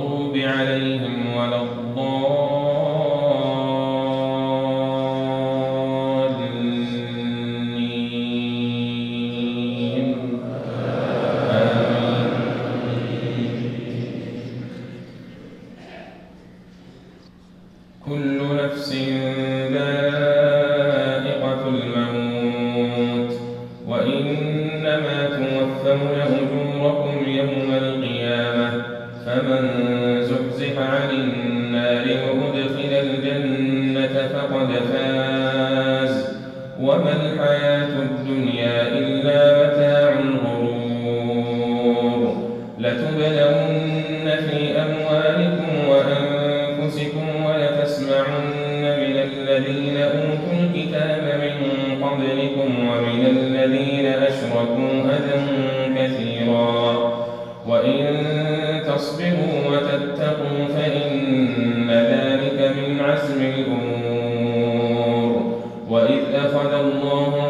المغضوب عليهم ولا الضالين. كل نفس ذائقة الموت وإنما توفون أجوركم يوم القيامة. فمن زحزح عن النار وأدخل الجنة فقد فاز. وما الحياة الدنيا إلا متاع الغرور. لتبلون في أموالكم وأنفسكم ولتسمعن من الذين أوتوا الكتاب من قبلكم ومن الذين أشركوا أذى كثيرا. وإن تصبروا وتتقوا فإن ذلك من عزم الأمور وإذ أخذ الله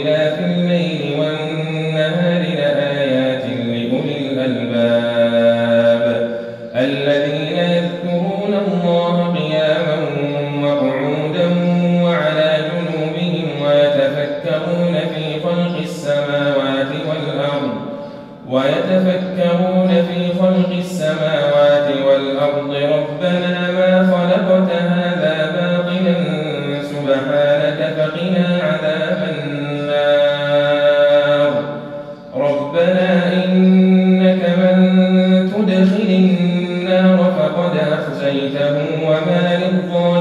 واختلاف الليل أخزيته وما للظالمين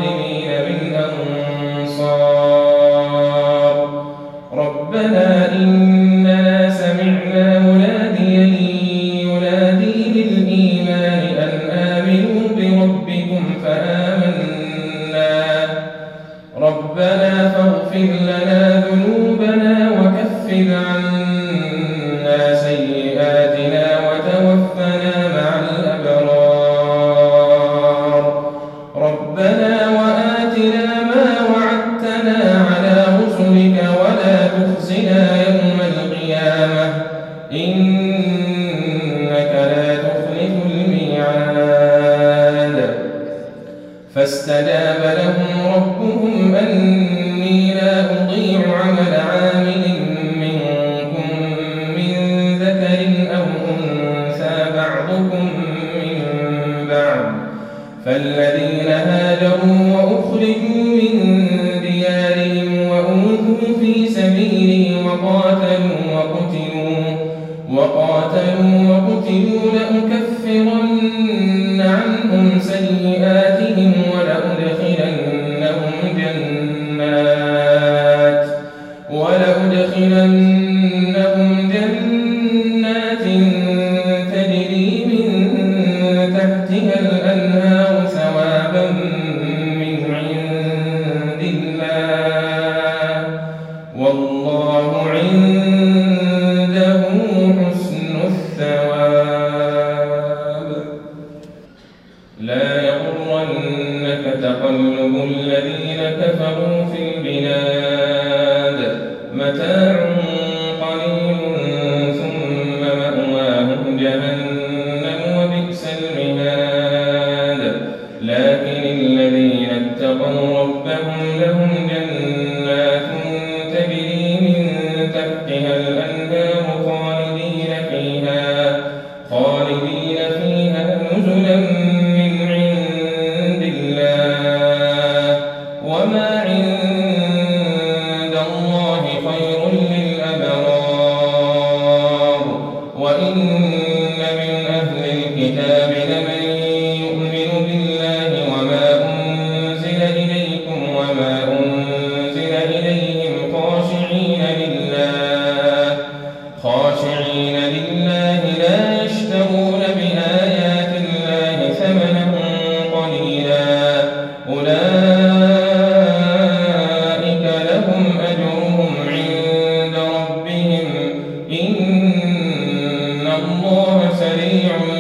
تحتها الأنهار تحتها الأنهار خالدين فيها خالدين فيها نزلا من عند الله. وما عند الله سريع